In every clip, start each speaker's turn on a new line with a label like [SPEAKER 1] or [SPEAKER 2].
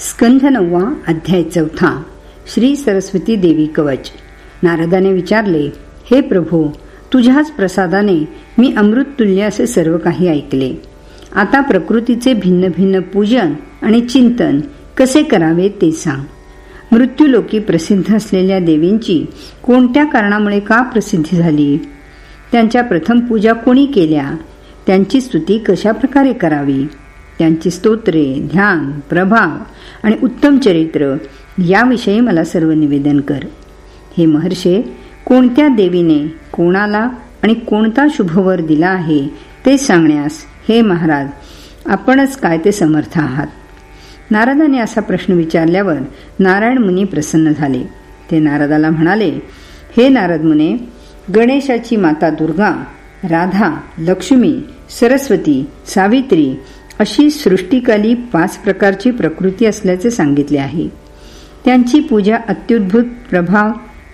[SPEAKER 1] स्कंध नववा अध्याय चौथा श्री सरस्वती देवी कवच. नारदाने विचारले हे प्रभू तुझ्याच प्रसादाने मी अमृत तुल्य असे सर्व काही ऐकले. आता प्रकृतीचे भिन्न भिन्न पूजन आणि चिंतन कसे करावे ते सांग. मृत्यूलोकी प्रसिद्ध असलेल्या देवींची कोणत्या कारणामुळे का प्रसिद्धी झाली? त्यांच्या प्रथम पूजा कोणी केल्या? त्यांची स्तुती कशा प्रकारे करावी? त्यांची स्तोत्रे ध्यान प्रभाव आणि उत्तम चरित्र याविषयी मला सर्व निवेदन कर. हे महर्षे कोणत्या देवीने कोणाला आणि कोणता शुभवर दिला आहे ते सांगण्यास हे महाराज आपणच काय ते समर्थ आहात? नारदाने असा प्रश्न विचारल्यावर नारायण मुनी प्रसन्न झाले. ते नारदाला म्हणाले हे नारद मुने गणेशाची माता दुर्गा राधा लक्ष्मी सरस्वती सावित्री अशी सृष्टिकाली पाच प्रकारची प्रकृती असल्याचे सांगितले आहे. त्यांची पूजा अत्युद्भुत प्रभाव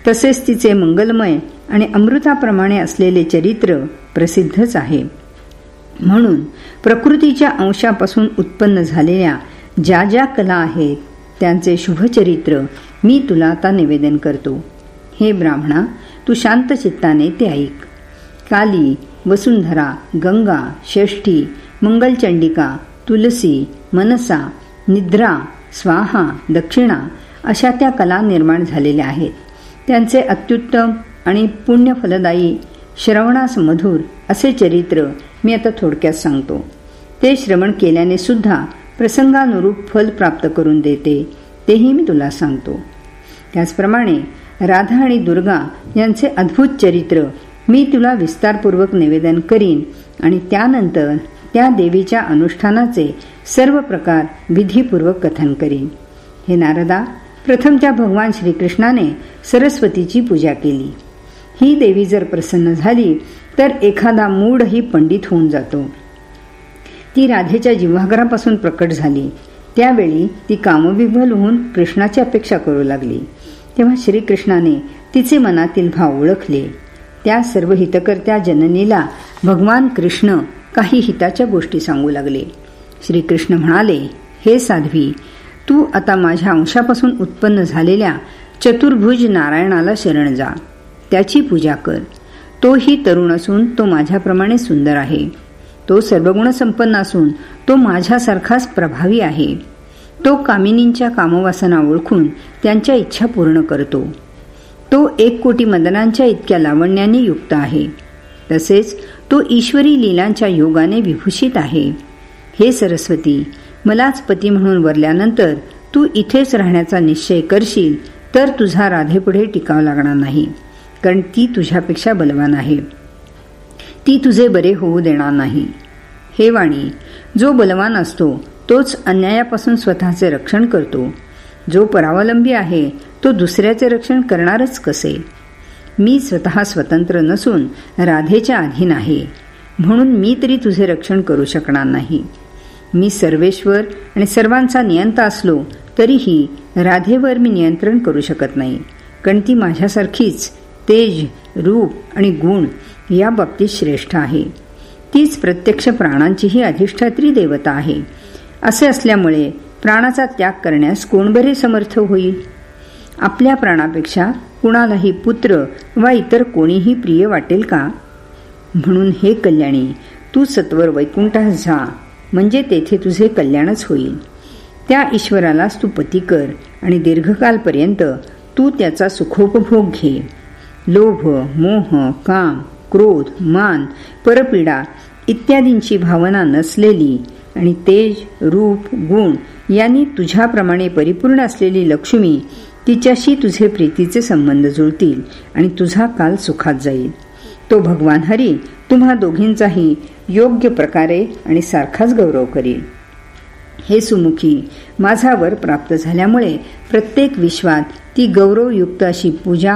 [SPEAKER 1] तसेच तिचे मंगलमय आणि अमृताप्रमाणे असलेले चरित्र प्रसिद्धच आहे. म्हणून प्रकृतीच्या अंशापासून उत्पन्न झालेल्या ज्या ज्या कला आहेत त्यांचे शुभचरित्र मी तुला आता निवेदन करतो. हे ब्राह्मणा तू शांत चित्ताने ते ऐक. काली वसुंधरा गंगा षष्ठी मंगलचंडिका तुलसी मनसा निद्रा स्वाहा दक्षिणा अशा त्या कला निर्माण झालेल्या आहेत. त्यांचे अत्युत्तम आणि पुण्यफलदायी श्रवणास मधुर असे चरित्र मी आता थोडक्यात सांगतो. ते श्रवण केल्याने सुद्धा प्रसंगानुरूप फल प्राप्त करून देते तेही मी तुला सांगतो. त्याचप्रमाणे राधा आणि दुर्गा यांचे अद्भुत चरित्र मी तुला विस्तारपूर्वक निवेदन करीन आणि त्यानंतर त्या देवीच्या अनुष्ठानाचे सर्व प्रकार विधीपूर्वक कथन करीन. हे नारदा प्रथमच्या भगवान श्रीकृष्णाने सरस्वतीची पूजा केली. ही देवी जर प्रसन्न झाली तर एखादा मूडही पंडित होऊन जातो. ती राधेच्या जिव्हागरापासून प्रकट झाली. त्यावेळी ती कामविभल होऊन कृष्णाची अपेक्षा करू लागली. तेव्हा श्रीकृष्णाने तिचे मनातील भाव ओळखले. त्या सर्व हितकर्त्या जननीला भगवान कृष्ण काही हिताच्या गोष्टी सांगू लागले. श्रीकृष्ण म्हणाले हे साध्वी तू आता माझ्या अंशापासून उत्पन्न झालेल्या चतुर्भुज नारायणाला शरण जा. त्याची पूजा कर. तोही तरुण असून तो माझ्याप्रमाणे सुंदर आहे. तो सर्वगुणसंपन्न असून तो माझ्यासारखाच प्रभावी आहे. तो कामिनींच्या कामवासना ओळखून त्यांच्या इच्छा पूर्ण करतो. तो एक कोटी मदनांच्या इतक्या लावण्याने युक्त आहे. तसेच तो ईश्वरी लीलांच्या योगाने विभूषित आहे. हे सरस्वती मलाच पती म्हणून वरल्यानंतर तू इथेच राहण्याचा निश्चय करशील तर तुझा राधेपुढे टिकाव लागणार नाही कारण ती तुझ्यापेक्षा बलवान आहे. ती तुझे बरे होऊ देणार नाही. हे वाणी जो बलवान असतो तोच अन्यायापासून स्वतःचे रक्षण करतो. जो परावलंबी आहे तो दुसऱ्याचे रक्षण करणारच कसे? मी स्वतः स्वतंत्र नसून राधेच्या अधीन आहे. म्हणून मी तरी तुझे रक्षण करू शकणार नाही. मी सर्वेश्वर आणि सर्वांचा नियंता असलो तरीही राधेवर मी नियंत्रण करू शकत नाही. कारण ती माझ्यासारखीच तेज रूप आणि गुण या बाबतीत श्रेष्ठ आहे. तीच प्रत्यक्ष प्राणांचीही अधिष्ठात्री देवता आहे. असे असल्यामुळे प्राणाचा त्याग करण्यास कोण बरे समर्थ होईल? आपल्या प्राणापेक्षा कुणालाही पुत्र वा इतर कोणीही प्रिय वाटेल का? म्हणून हे कल्याणी तू सत्वर वैकुंठास जा म्हणजे तेथे तुझे कल्याणच होईल. त्या ईश्वरालाच तू पती कर आणि दीर्घकालपर्यंत तू त्याचा सुखोपभोग घे. लोभ मोह काम क्रोध मान परपीडा इत्यादींची भावना नसलेली आणि तेज रूप गुण यांनी तुझ्याप्रमाणे परिपूर्ण असलेली लक्ष्मी तिच्याशी तुझे प्रीतीचे संबंध जुळतील आणि तुझा काल सुखात जाईल. तो भगवान हरी तुम्हा दोघींचाही योग्य प्रकारे आणि सारखाच गौरव करील. हे सुमुखी माझा वर प्राप्त झाल्यामुळे प्रत्येक विश्वात ती गौरवयुक्त अशी पूजा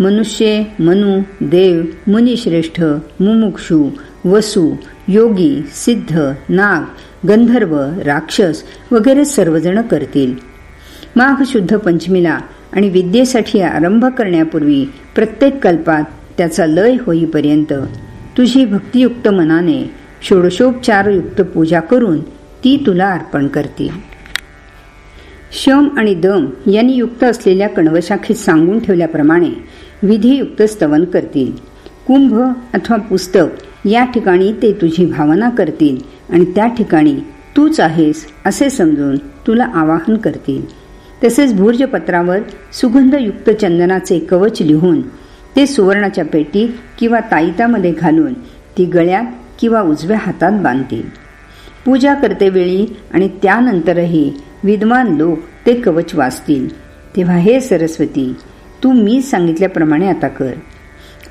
[SPEAKER 1] मनुष्य मनु देव मुनिश्रेष्ठ मुमुक्षू वसु योगी सिद्ध नाग गंधर्व राक्षस वगैरे सर्वजण करतील. माघ शुद्ध पंचमीला आणि विद्येसाठी आरंभ करण्यापूर्वी प्रत्येक कल्पात त्याचा लय होईपर्यंत तुझी भक्तियुक्त मनाने षोडशोपचारयुक्त पूजा करून ती तुला अर्पण करतील. शम आणि दम यांनी युक्त असलेल्या कणवशाखेत सांगून ठेवल्याप्रमाणे विधियुक्त स्तवन करतील. कुंभ अथवा पुस्तक या ठिकाणी ते तुझी भावना करतील आणि त्या ठिकाणी तूच आहेस असे समजून तुला आवाहन करतील. तसेच भूर्जपत्रावर सुगंधयुक्त चंदनाचे कवच लिहून ते सुवर्णाच्या पेटीत किंवा ताईतामध्ये घालून ती गळ्यात किंवा उजव्या हातात बांधतील. पूजा करतेवेळी आणि त्यानंतरही विद्वान लोक ते कवच वाचतील. तेव्हा हे सरस्वती तू मी सांगितल्याप्रमाणे आता कर.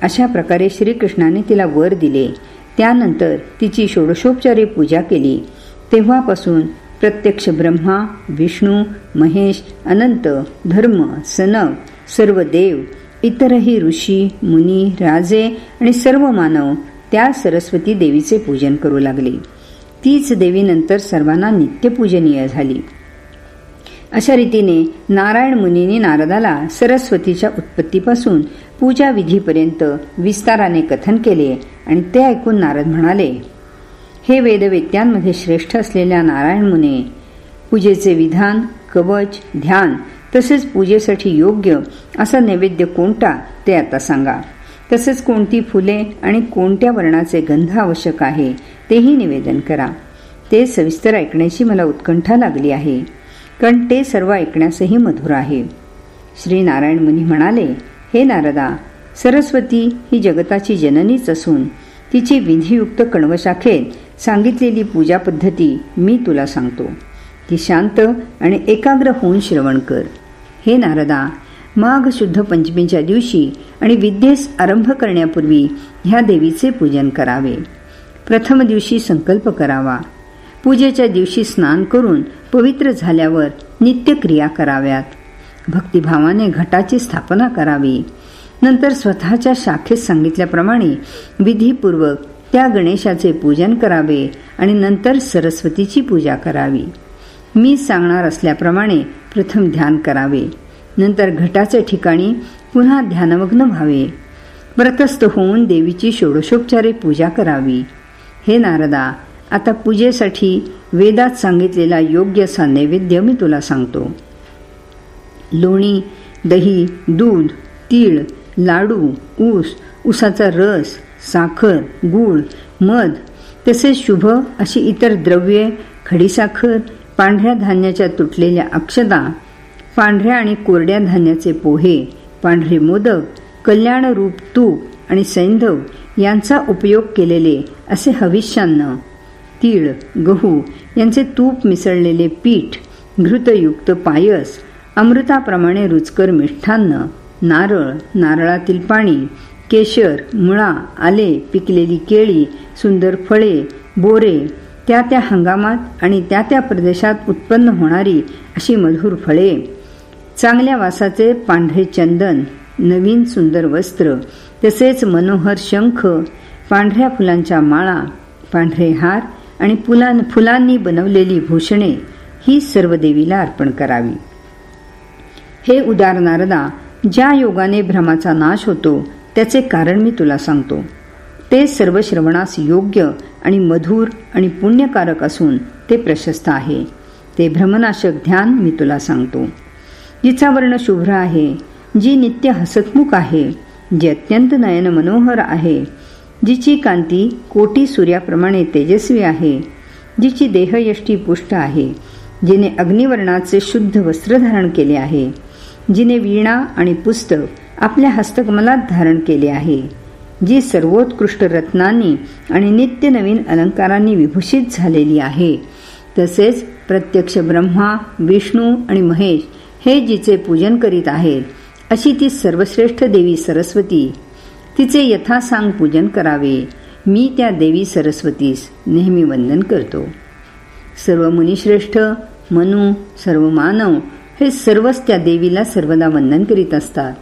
[SPEAKER 1] अशा प्रकारे श्रीकृष्णाने तिला वर दिले. त्यानंतर तिची षोडशोपचारे पूजा केली. तेव्हापासून प्रत्यक्ष ब्रह्मा विष्णू महेश अनंत धर्म सनव सर्व देव इतरही ऋषी मुनी राजे आणि सर्व मानव त्या सरस्वती देवीचे पूजन करू लागले. तीच देवी नंतर सर्वांना नित्यपूजनीय झाली. अशा रीतीने नारायण मुनीने नारदाला सरस्वतीच्या उत्पत्तीपासून पूजा विधीपर्यंत विस्ताराने कथन केले आणि ते ऐकून नारद म्हणाले हे वेदवेत्यांमध्ये श्रेष्ठ असलेल्या नारायण मुने. पूजेचे विधान कवच ध्यान तसेच पूजेसाठी योग्य असा नैवेद्य कोणता ते आता सांगा. तसेच कोणती फुले आणि कोणत्या वर्णाचे गंध आवश्यक आहे तेही निवेदन करा. ते सविस्तर ऐकण्याची मला उत्कंठा लागली आहे. कारण ते सर्व ऐकण्यासही मधुर आहे. श्री नारायण मुनी म्हणाले हे नारदा सरस्वती ही जगताची जननीच असून तिची विधियुक्त कण्वशाखेत सांगितलेली पूजा पद्धती मी तुला सांगतो. ती शांत आणि एकाग्र होऊन श्रवण कर. हे नारदा माघ शुद्ध पंचमीच्या दिवशी आणि विद्येस आरंभ करण्यापूर्वी ह्या देवीचे पूजन करावे. प्रथम दिवशी संकल्प करावा. पूजेच्या दिवशी स्नान करून पवित्र झाल्यावर नित्यक्रिया कराव्यात. भक्तिभावाने घटाची स्थापना करावी. नंतर स्वतःच्या शाखेत सांगितल्याप्रमाणे विधीपूर्वक त्या गणेशाचे पूजन करावे आणि नंतर सरस्वतीची पूजा करावी. मी सांगणार असल्याप्रमाणे प्रथम ध्यान करावे. नंतर घटाचे ठिकाणी पुन्हा ध्यानमग्न व्हावे. व्रतस्थ होऊन देवीची षोडशोपचारे पूजा करावी. हे नारदा आता पूजेसाठी वेदात सांगितलेला योग्य असा नैवेद्य मी तुला सांगतो. लोणी दही दूध तीळ लाडू ऊस ऊसाचा रस साखर गूळ मध तसेच शुभ अशी इतर द्रव्ये खडीसाखर पांढऱ्या धान्याच्या तुटलेल्या अक्षदा पांढऱ्या आणि कोरड्या धान्याचे पोहे पांढरे मोदक कल्याणरूप तूप आणि सैंधव यांचा उपयोग केलेले असे हविष्यान्न तीळ गहू यांचे तूप मिसळलेले पीठ घृतयुक्त पायस अमृताप्रमाणे रुचकर मिष्ठान्न नारळ नारळातील पाणी केशर मुळा आले पिकलेली केळी सुंदर फळे बोरे त्या त्या हंगामात आणि त्या त्या प्रदेशात उत्पन्न होणारी अशी मधुर फळे. चांगल्या वासाचे पांढरे चंदन नवीन सुंदर वस्त्र तसेच मनोहर शंख पांढऱ्या फुलांच्या माळा पांढरे हार आणि फुलां फुलांनी बनवलेली भूषणे ही सर्व देवीला अर्पण करावी. हे उदार नारदा ज्या योगाने भ्रमाचा नाश होतो त्याचे कारण मी तुला सांगतो. ते सर्व श्रवणास योग्य आणि मधुर आणि पुण्यकारक असून ते प्रशस्त आहे. ते भ्रमनाशक ध्यान मी तुला सांगतो. जिचा वर्ण शुभ्र आहे. जी नित्य हसतमुख आहे जी अत्यंत नयन मनोहर आहे जिची कांती कोटी सूर्याप्रमाणे तेजस्वी आहे जिची देहयष्टी पुष्ट आहे जिने अग्निवर्णाचे शुद्ध वस्त्र धारण केले आहे जिने वीणा आणि पुस्तक आपल्या हस्तकमलात धारण केले आहे जी सर्वोत्कृष्ट रत्नांनी आणि नित्य नवीन अलंकारांनी विभूषित झालेली आहे. तसेच प्रत्यक्ष ब्रह्मा विष्णू आणि महेश हे जिचे पूजन करीत आहेत अशी ती सर्वश्रेष्ठ देवी सरस्वती. तिचे यथासांग पूजन करावे. मी त्या देवी सरस्वतीस नेहमी वंदन करतो. सर्व मुनिश्रेष्ठ मनु सर्व मानव हे सर्वच त्या देवीला सर्वदा वंदन करीत असतात.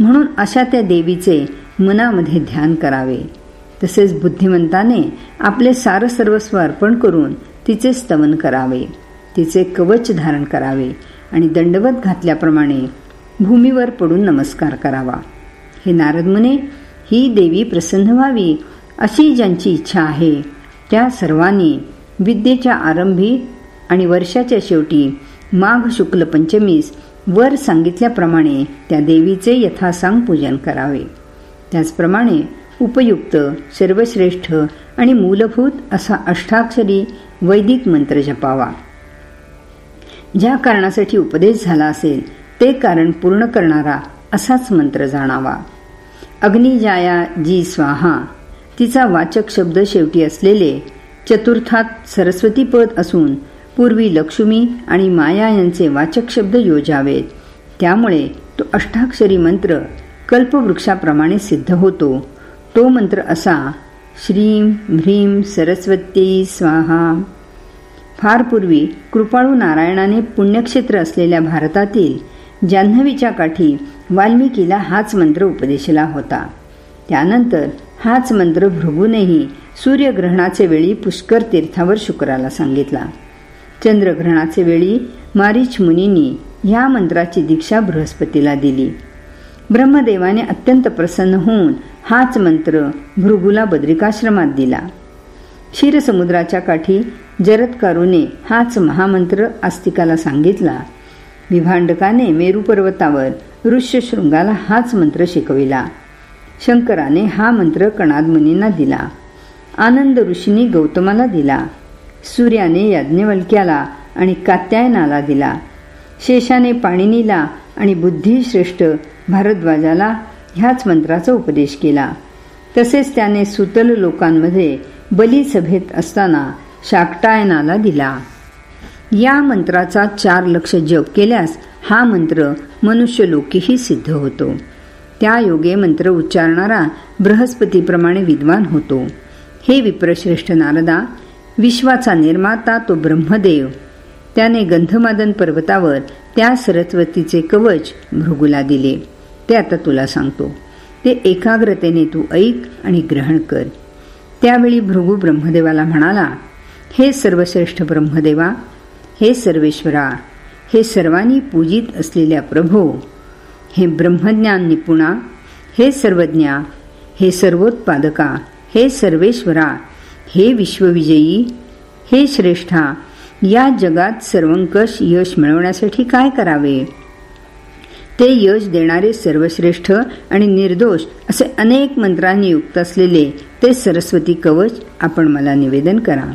[SPEAKER 1] म्हणून अशा त्या देवीचे मनामध्ये ध्यान करावे. तसेच बुद्धिमंताने आपले सार सर्वस्व अर्पण करून तिचे स्तवन करावे. तिचे कवच धारण करावे आणि दंडवत घातल्याप्रमाणे भूमीवर पडून नमस्कार करावा. हे नारद मुने ही देवी प्रसन्न व्हावी अशी ज्यांची इच्छा आहे त्या सर्वांनी विद्येच्या आरंभी आणि वर्षाच्या शेवटी माघ शुक्ल पंचमीस वर सांगितल्याप्रमाणे त्या देवीचे यथासांग पूजन करावे. त्याचप्रमाणे उपयुक्त सर्वश्रेष्ठ आणि मूलभूत असा अष्टाक्षरी वैदिक मंत्र जपावा. ज्या कारणासाठी उपदेश झाला असेल ते कारण पूर्ण करणारा असाच मंत्र जाणावा. अग्निजाया जी स्वाहा तिचा वाचक शब्द शेवटी असलेले चतुर्थात सरस्वती पद असून पूर्वी लक्ष्मी आणि माया यांचे वाचक शब्द योजावेत. त्यामुळे तो अष्टाक्षरी मंत्र कल्पवृक्षाप्रमाणे सिद्ध होतो. तो मंत्र असा श्रीम ह्रीम सरस्वती स्वाहा. फार पूर्वी कृपाळू नारायणाने पुण्यक्षेत्र असलेल्या भारतातील जान्हवीच्या काठी वाल्मिकीला हाच मंत्र उपदेशला होता. त्यानंतर हाच मंत्र भृगूनेही सूर्यग्रहणाचे वेळी पुष्कर तीर्थावर शुक्राला सांगितला. चंद्रग्रहणाचे वेळी मारीच मुनींनी ह्या मंत्राची दीक्षा बृहस्पतीला दिली. ब्रह्मदेवाने अत्यंत प्रसन्न होऊन हाच मंत्र भृगूला बद्रिकाश्रमात दिला. क्षीरसमुद्राच्या काठी जरत्कारूने हाच महामंत्र आस्तिकाला सांगितला. विभांडकाने मेरू पर्वतावर ऋष्यशृंगाला हाच मंत्र शिकविला. शंकराने हा मंत्र कणादमुनींना दिला. आनंद ऋषींनी गौतमाला दिला. सूर्याने याज्ञवल्क्याला आणि कात्यायनाला दिला. शेषाने पाणिनीला आणि बुद्धिश्रेष्ठ भारद्वाजाला ह्याच मंत्राचा उपदेश केला. तसेच त्याने सुतल लोकांमध्ये बलिसभेत असताना शाकटायनाला दिला. या मंत्राचा चार लक्ष जप केल्यास हा मंत्र मनुष्यलोकीही सिद्ध होतो. त्या योगे मंत्र उच्चारणारा बृहस्पतीप्रमाणे विद्वान होतो. हे विप्रश्रेष्ठ नारदा विश्वाचा निर्माता तो ब्रह्मदेव. त्याने गंधमादन पर्वतावर त्या सरस्वतीचे कवच भृगूला दिले. ते आता तुला सांगतो. ते एकाग्रतेने तू ऐक आणि ग्रहण कर. त्यावेळी भृगू ब्रह्मदेवाला म्हणाला हे सर्वश्रेष्ठ ब्रह्मदेवा हे सर्वेश्वरा हे सर्वांनी पूजित असलेल्या प्रभो हे ब्रह्मज्ञान निपुणा हे सर्वज्ञा हे सर्वोत्पादका हे सर्वेश्वरा हे विश्वविजयी हे श्रेष्ठा या जगात सर्वंकष यश मिळवण्यासाठी काय करावे? ते यश देणारे सर्वश्रेष्ठ आणि निर्दोष असे अनेक मंत्रांनी युक्त असलेले ते सरस्वती कवच आपण मला निवेदन करा.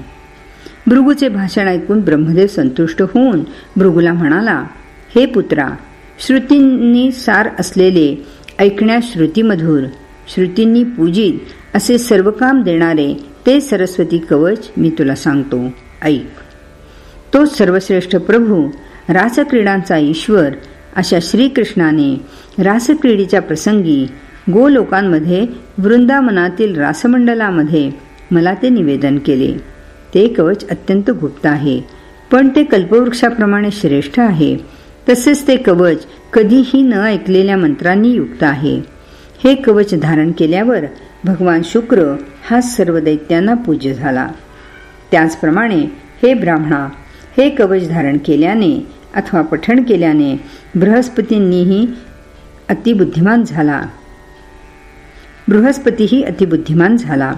[SPEAKER 1] भृगूचे भाषण ऐकून ब्रह्मदेव संतुष्ट होऊन भृगूला म्हणाला हे पुत्रा श्रुतींनी सार असलेले ऐकण्या श्रुतीमधूर श्रुतींनी पूजित असे सर्व काम देणारे ते सरस्वती कवच मी तुला सांगतो. ऐक. तो सर्वश्रेष्ठ प्रभू रासक्रीडांचा ईश्वर अशा श्रीकृष्णाने रासक्रीडीच्या प्रसंगी गोलोकांमध्ये वृंदावनातील रासमंडलामध्ये मला ते निवेदन केले. ते कवच अत्यंत गुप्त आहे पण ते कल्पवृक्षाप्रमाणे श्रेष्ठ आहे. तसेच ते कवच कधीही न ऐकलेल्या मंत्रांनी युक्त आहे. हे कवच धारण केल्यावर भगवान शुक्र हा सर्व दैत्यांना पूज्य झाला. त्याचप्रमाणे हे ब्राह्मणा हे कवच धारण केल्याने अथवा पठण केल्याने बृहस्पतींनीही अतिबुद्धिमान झाला. बृहस्पतीही अतिबुद्धिमान झाला.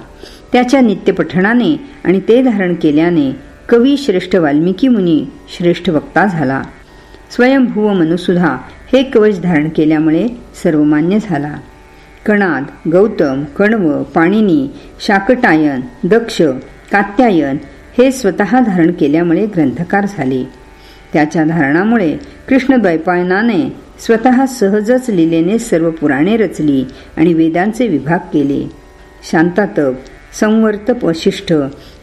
[SPEAKER 1] त्याच्या नित्यपठणाने आणि ते धारण केल्याने कवी श्रेष्ठ वाल्मिकी मुनी श्रेष्ठ वक्ता झाला. स्वयंभूव मनुसुधा हे कवच धारण केल्यामुळे सर्वमान्य झाला. कणाद गौतम कण्व पाणिनी शाकटायन दक्ष कात्यायन हे स्वतः धारण केल्यामुळे ग्रंथकार झाले. त्याच्या धारणामुळे कृष्णद्वैपायनाने स्वतः सहजच लिलेने सर्व पुराणे रचली आणि वेदांचे विभाग केले. शांतातप संवर्त वशिष्ठ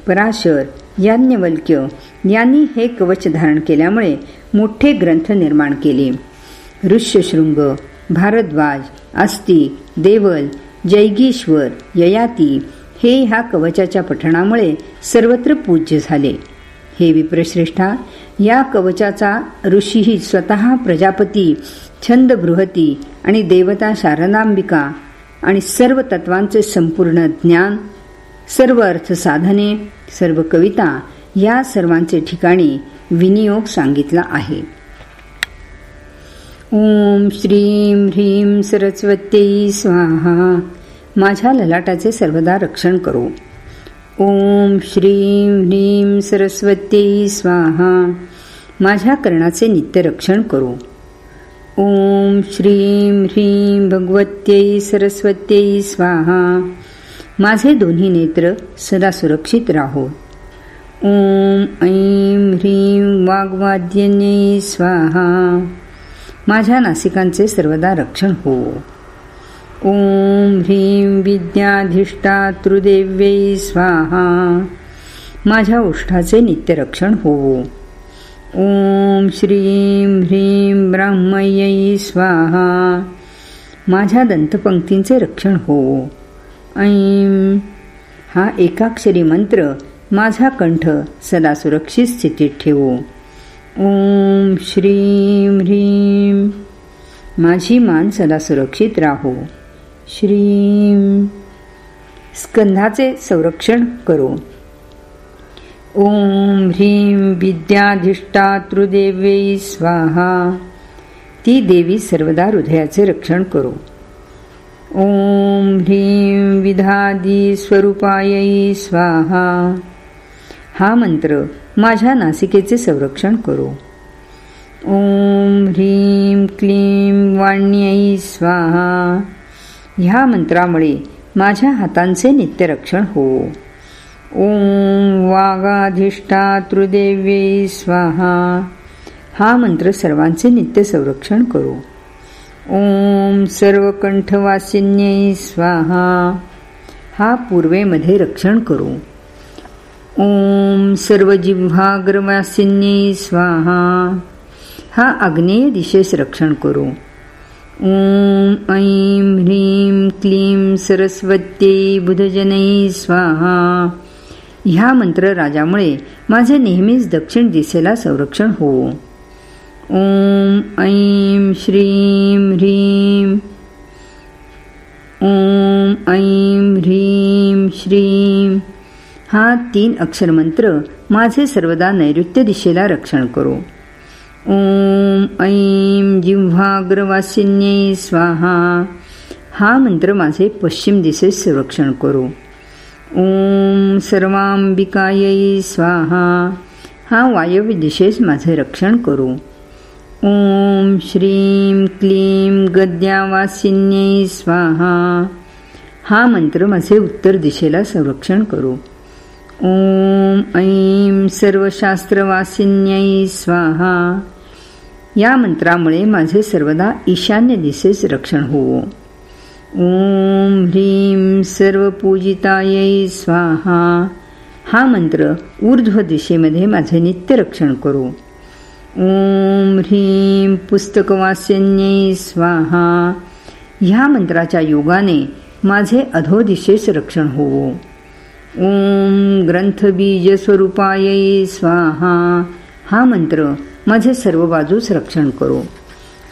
[SPEAKER 1] पराशर याज्ञवल्क्य यांनी हे कवच धारण केल्यामुळे मोठे ग्रंथ निर्माण केले. ऋष्यशृंग भारद्वाज आस्तिक देवल जैगीश्वर ययाती. हे ह्या कवचाच्या पठणामुळे सर्वत्र पूज्य झाले. हे विप्रश्रेष्ठा या कवचाचा ऋषीही स्वतः प्रजापती छंद बृहती आणि देवता शारदांबिका आणि सर्व तत्वांचे संपूर्ण ज्ञान सर्व अर्थ साधने सर्व कविता या सर्वांचे ठिकाणी विनियोग सांगितला आहे. ओम श्रीम ह्रीम सरस्वती स्वाहा. माझ्या ललाटाचे सर्वदा रक्षण करो. ओम श्रीम ह्रीम सरस्वती स्वाहा. माझ्या कर्णाचे नित्य रक्षण करू. ओम श्रीं ह्रीं भगवत्यै सरस्वत्यै स्वाहा. माझे दोन्ही नेत्र सदा सुरक्षित राहो. ओम ऐं ह्रीं वाग्वाद्यन्यै स्वाहा. माझ्या नासिकांचे सर्वदा रक्षण हो. ओम ह्रीं विद्याधिष्ठातृदेव्यै स्वाहा. माझ्या ओष्ठाचे नित्य रक्षण हो. ओम श्रीं ह्रीं ब्राह्मयै स्वाहा. माझ्या दंतपंक्तींचे रक्षण हो. ऐं हा एकाक्षरी मंत्र माझा कंठ सदा सुरक्षित स्थितीत ठेवू. ओम श्रीं ह्रीं। माझी मान सदा सुरक्षित राहो। श्रीं। स्कंधाचे संरक्षण करो। ओम ह्रीं विद्याधिष्ठातृदेव्यै स्वाहा। ती देवी सर्वदा हृदयाचे रक्षण करो। ओम ह्रीं विधादी स्वरूपायै स्वाहा। हा मंत्र माझ्या नासिकेचे संरक्षण करो. ओम ह्रीम क्लीं वाण्यै स्वाहा. ह्या मंत्रामुळे माझ्या हातांचे नित्यरक्षण हो. ओम वागाधिष्ठातृदेव्यै स्वाहा. हा मंत्र सर्वांचे नित्य संरक्षण करू. ओम सर्वकंठवासिन्यै स्वाहा. हा पूर्वेमध्ये रक्षण करू. ओम सर्व जिव्हाग्रवासिन्यै स्वाहा. हा आग्नेय दिशेस रक्षण करू. ओम ऐं ह्रीं क्लीं सरस्वत्यै बुधजनै स्वाहा. ह्या मंत्र राजामुळे माझे नेहमीच दक्षिण दिशेला संरक्षण हो. ओम ऐं श्रीं ह्रीं ओम ऐं ह्रीं श्रीं हा तीन अक्षर मंत्र माझे सर्वदा नैऋत्य दिशेला रक्षण करो. ओम ऐं जिह्वाग्रवासिन्यै स्वाहा. हा मंत्र माझे पश्चिम दिशेस संरक्षण करो. ओम सर्वांबिकायै स्वाहा. हा वायव्य दिशेस माझे रक्षण करू. ओम श्रीं क्लीं गद्यावासिन्यै स्वाहा. हा मंत्र माझे उत्तर दिशेला संरक्षण करू. ओम ऐं सर्वशास्त्रवासिन्यै स्वाहा. या मंत्रामुळे माझे सर्वदा ईशान्य दिशेस रक्षण होवो ओम ह्रीं सर्वपूजितायै स्वाहा. हा मंत्र ऊर्ध्व दिशेमध्ये माझे नित्य रक्षण करू. ओम ह्रीं पुस्तकवासिन्यै स्वाहा. ह्या मंत्राच्या योगाने माझे अधोदिशेस रक्षण होवो ओम ग्रंथबीजस्वरूपायै स्वाहा. हा मंत्र माझे सर्व बाजूस रक्षण करो.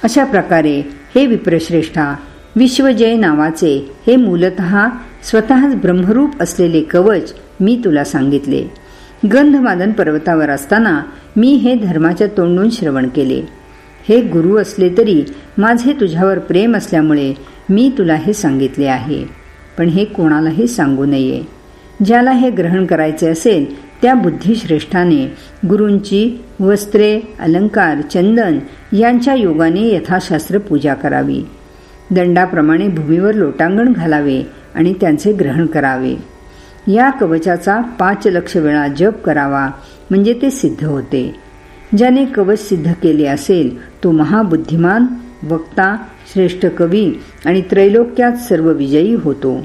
[SPEAKER 1] अशा प्रकारे हे विप्रश्रेष्ठा विश्वजय नावाचे हे मूलत स्वतःच ब्रह्मरूप असलेले कवच मी तुला सांगितले. गंधमादन पर्वतावर असताना मी हे धर्माच्या तोंडून श्रवण केले. हे गुरु असले तरी माझे तुझ्यावर प्रेम असल्यामुळे मी तुला हे सांगितले आहे. पण हे कोणालाही सांगू नये. ज्याला हे ग्रहण करायचे असेल त्या बुद्धिश्रेष्ठाने गुरूंची वस्त्रे अलंकार चंदन यांच्या योगाने यथाशास्त्र पूजा करावी. दंडाप्रमाणे भूमीवर लोटांगण घालावे आणि त्यांचे ग्रहण करावे. या कवचाचा पाच लक्ष वेळा जप करावा म्हणजे ते सिद्ध होते. ज्याने कवच सिद्ध केले असेल तो महाबुद्धिमान वक्ता श्रेष्ठ कवी आणि त्रैलोक्यात सर्व विजयी होतो.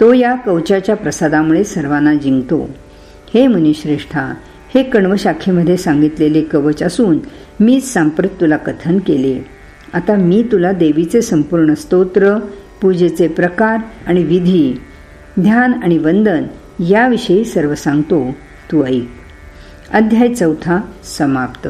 [SPEAKER 1] तो या कवचाच्या प्रसादामुळे सर्वांना जिंकतो. हे मुनिश्रेष्ठा हे कण्वशाखेमध्ये सांगितलेले कवच असून मीच सांप्रत तुला कथन केले. आता मी तुला देवीचे संपूर्ण स्तोत्र पूजेचे प्रकार आणि विधी ध्यान आणि वंदन याविषयी सर्व सांगतो. तू ऐक. अध्याय चौथा समाप्त.